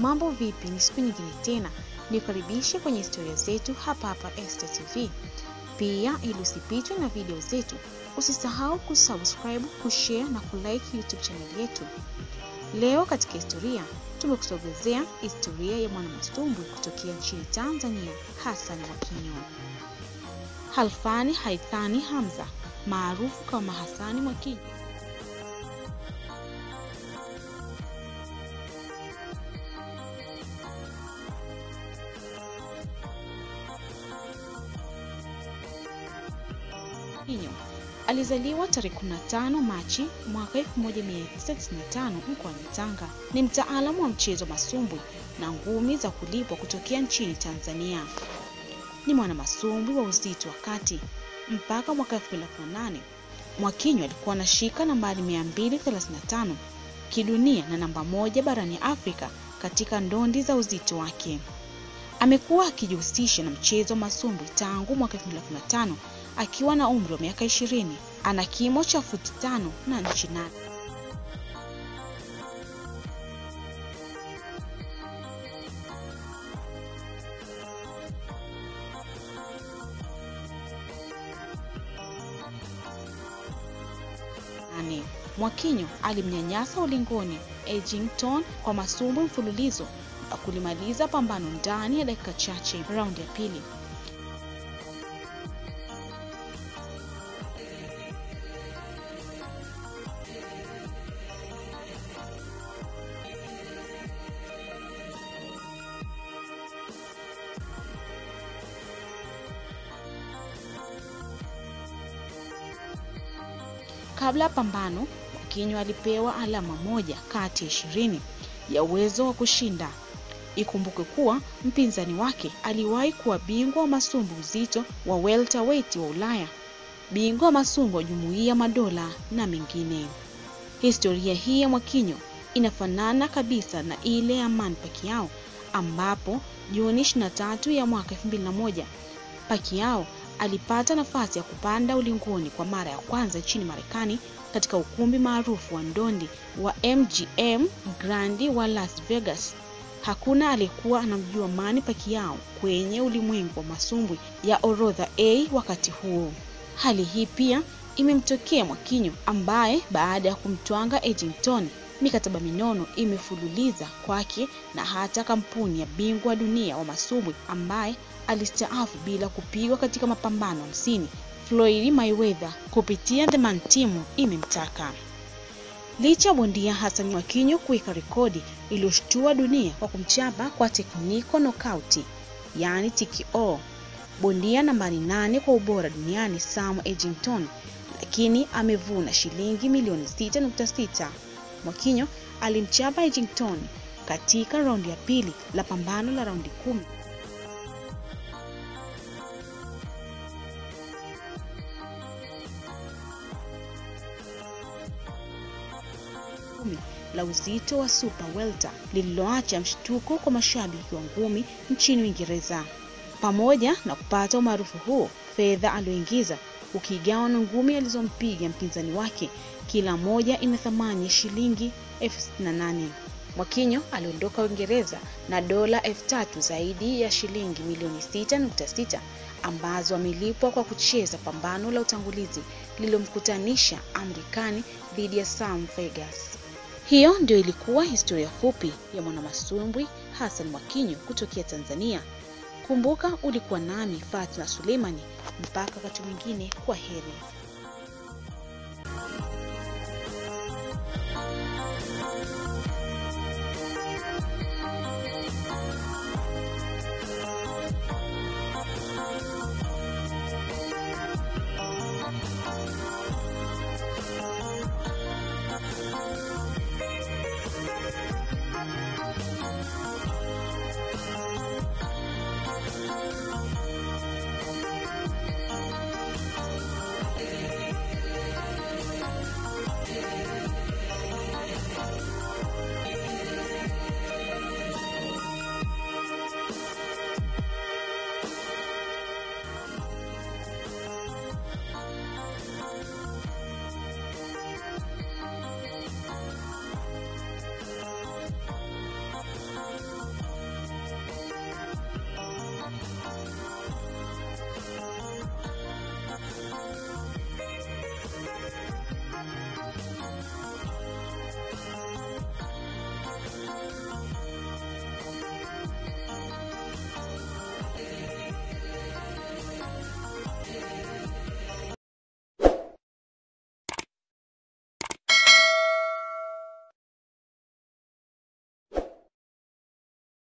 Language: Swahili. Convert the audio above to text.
Mambo vipi? Ni siku nyingine tena nikukaribishe kwenye historia zetu hapa hapa Esta TV. Pia ili usipitwe na video zetu, usisahau kusubscribe, kushare na kulike YouTube channel yetu. Leo katika historia tumekusogezea historia ya mwanamasumbwi kutokea nchini Tanzania, Hassan Mwakinyo. Halfani Haithani Hamza maarufu kama Hassani Mwakinyo Mwakinyo alizaliwa tarehe 15 Machi mwaka 1995 mkoani Tanga. Ni mtaalamu wa mchezo masumbwi na ngumi za kulipwa kutokea nchini Tanzania. Ni mwanamasumbwi wa uzito wa kati. Mpaka mwaka 2008 Mwakinyo alikuwa anashika nambari 235 kidunia na namba moja barani Afrika katika ndondi za uzito wake. Amekuwa akijihusisha na mchezo wa masumbwi tangu mwaka 2015 akiwa na umri wa miaka 20. Ana kimo cha futi tano na nchi nane. Mwakinyo alimnyanyasa ulingoni Edgington kwa masumbwi mfululizo kulimaliza pambano ndani ya dakika chache raundi ya pili. Kabla ya pambano, Mwakinyo alipewa alama moja kati ya ishirini ya uwezo wa kushinda. Ikumbukwe kuwa mpinzani wake aliwahi kuwa bingwa wa masumbu uzito wa welterweight wa Ulaya, bingwa wa masumbu wa Jumuiya Madola na mengine. Historia hii ya Mwakinyo inafanana kabisa na ile ya Man Pacquiao ambapo Juni 23 ya mwaka 2001 Pacquiao alipata nafasi ya kupanda ulingoni kwa mara ya kwanza nchini Marekani katika ukumbi maarufu wa ndondi wa MGM Grand wa Las Vegas. Hakuna aliyekuwa anamjua Manny Pacquiao kwenye ulimwengu wa masumbwi ya orodha A wakati huo. Hali hii pia imemtokea Mwakinyo ambaye baada ya kumtwanga Edgington, mikataba minono imefululiza kwake na hata kampuni ya bingwa dunia wa masumbwi ambaye alistaafu bila kupigwa katika mapambano hamsini Floyd Mayweather kupitia The Man Team imemtaka. Licha ya bondia Hassan Mwakinyo kuika rekodi iliyoshtua dunia kwa kumchapa kwa tekniko nokauti, yani TKO, bondia nambari nane kwa ubora duniani Sam Edgington, lakini amevuna shilingi milioni 6.6. Mwakinyo alimchapa Edgington katika raundi ya pili la pambano la raundi kumi. La uzito wa super welter lililoacha mshtuko kwa mashabiki wa ngumi nchini Uingereza. Pamoja na kupata umaarufu huo, fedha aliyoingiza ukigawa na ngumi alizompiga mpinzani wake, kila moja ina thamani ya shilingi elfu sitini na nane. Mwakinyo aliondoka Uingereza na dola elfu tatu zaidi ya shilingi milioni 6.6 ambazo amelipwa kwa kucheza pambano la utangulizi lililomkutanisha Amerikani dhidi ya Sam Vegas. Hiyo ndio ilikuwa historia fupi ya mwanamasumbwi Hassan Mwakinyo kutokea Tanzania. Kumbuka ulikuwa nami Fatna Suleimani. Mpaka wakati mwingine, kwa heri.